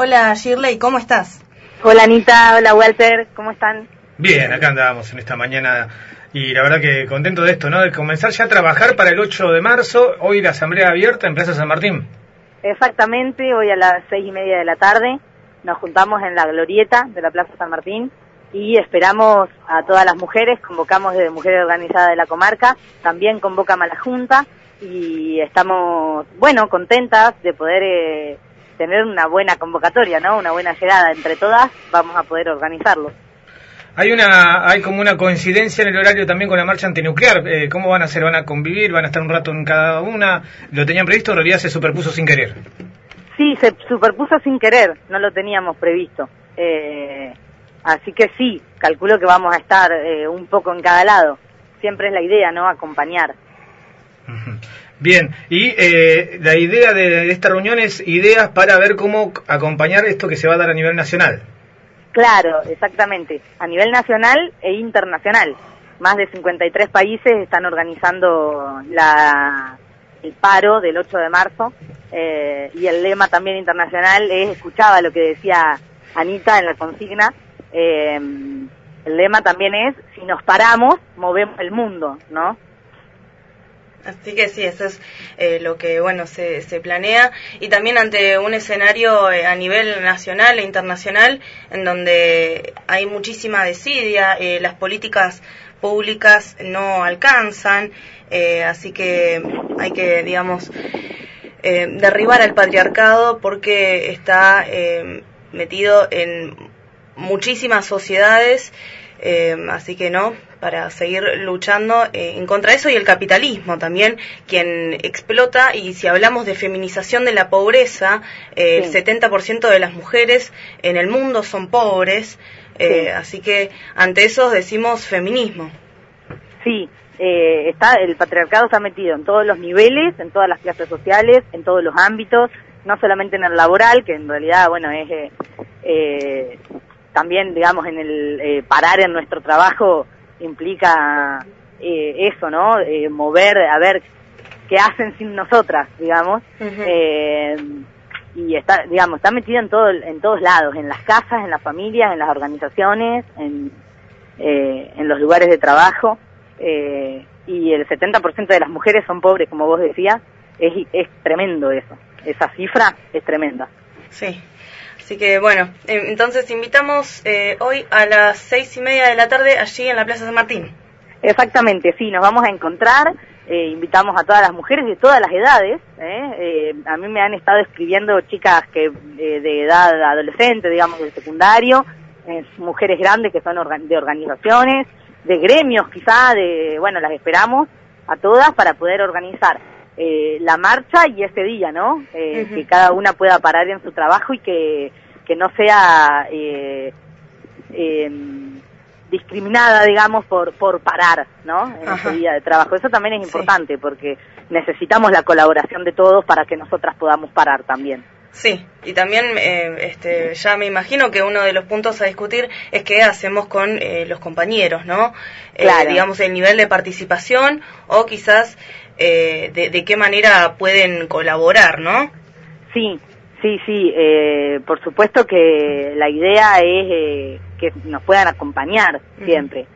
Hola Shirley, ¿cómo estás? Hola Anita, hola Walter, ¿cómo están? Bien, acá andábamos en esta mañana y la verdad que contento de esto, ¿no? De comenzar ya a trabajar para el 8 de marzo, hoy la asamblea abierta en Plaza San Martín. Exactamente, hoy a las seis y media de la tarde nos juntamos en la glorieta de la Plaza San Martín y esperamos a todas las mujeres, convocamos desde Mujeres Organizadas de la Comarca, también convocamos a la Junta y estamos, bueno, contentas de poder eh, tener una buena convocatoria, ¿no? Una buena llegada entre todas, vamos a poder organizarlo. Hay una, hay como una coincidencia en el horario también con la marcha antinuclear. Eh, ¿Cómo van a hacer? ¿Van a convivir? ¿Van a estar un rato en cada una? ¿Lo tenían previsto? En realidad se superpuso sin querer. Sí, se superpuso sin querer. No lo teníamos previsto. Eh, así que sí, calculo que vamos a estar eh, un poco en cada lado. Siempre es la idea, ¿no? Acompañar. Bien, y eh, la idea de, esta reunión es ideas para ver cómo acompañar esto que se va a dar a nivel nacional. Claro, exactamente, a nivel nacional e internacional. Más de 53 países están organizando la, el paro del 8 de marzo eh, y el lema también internacional es, escuchaba lo que decía Anita en la consigna, eh, el lema también es, si nos paramos, movemos el mundo, ¿no? Así que sí, eso es eh, lo que bueno se, se, planea. Y también ante un escenario eh, a nivel nacional e internacional en donde hay muchísima desidia, eh, las políticas públicas no alcanzan, así que hay que digamos derribar al patriarcado porque está metido en muchísimas sociedades eh, así que no, para seguir luchando eh, en contra de eso y el capitalismo también, quien explota, y si hablamos de feminización de la pobreza, eh, el 70% de las mujeres en el mundo son pobres, así que ante eso decimos feminismo. Sí, está, el patriarcado está metido en todos los niveles, en todas las clases sociales, en todos los ámbitos, no solamente en el laboral, que en realidad, bueno, es eh, también, digamos, en el eh, parar en nuestro trabajo implica eh, eso, ¿no? Eh, mover, a ver qué hacen sin nosotras, digamos. y está, digamos, está metida en todo, en todos lados, en las casas, en las familias, en las organizaciones, en, en los lugares de trabajo. y el 70% de las mujeres son pobres, como vos decías. Es, es tremendo eso. Esa cifra es tremenda. Sí. Así que bueno, eh, entonces invitamos eh, hoy a las seis y media de la tarde allí en la Plaza San Martín. Exactamente, sí, nos vamos a encontrar. Eh, invitamos a todas las mujeres de todas las edades. a mí me han estado escribiendo chicas que de edad adolescente, digamos, del secundario, mujeres grandes que son de organizaciones, de gremios quizá, de bueno, las esperamos a todas para poder organizar eh, la marcha y ese día, ¿no? Eh, que cada una pueda parar en su trabajo y que, que no sea eh, em, discriminada, digamos, por, por parar, ¿no? En ese día de trabajo. Eso también es importante porque necesitamos la colaboración de todos para que nosotras podamos parar también. Sí, y también este, ya me imagino que uno de los puntos a discutir es qué hacemos con los compañeros, ¿no? digamos, el nivel de participación o quizás eh, de, qué manera pueden colaborar, ¿no? Sí, sí, sí. Eh, por supuesto que la idea es eh, que nos puedan acompañar siempre.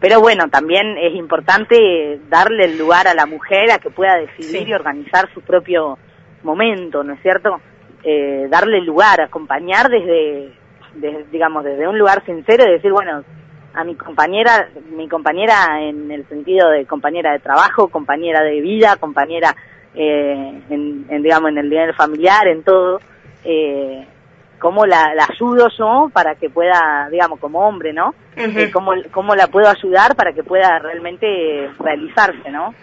pero bueno, también es importante darle el lugar a la mujer a que pueda decidir y organizar su propio momento, ¿no es cierto? darle lugar, acompañar desde, desde, digamos, desde un lugar sincero y decir, bueno, a mi compañera, mi compañera en el sentido de compañera de trabajo, compañera de vida, compañera eh, en, digamos en el nivel familiar, en todo, eh, cómo la, la, ayudo yo para que pueda, digamos, como hombre, ¿no? Eh, cómo, cómo la puedo ayudar para que pueda realmente realizarse, ¿no?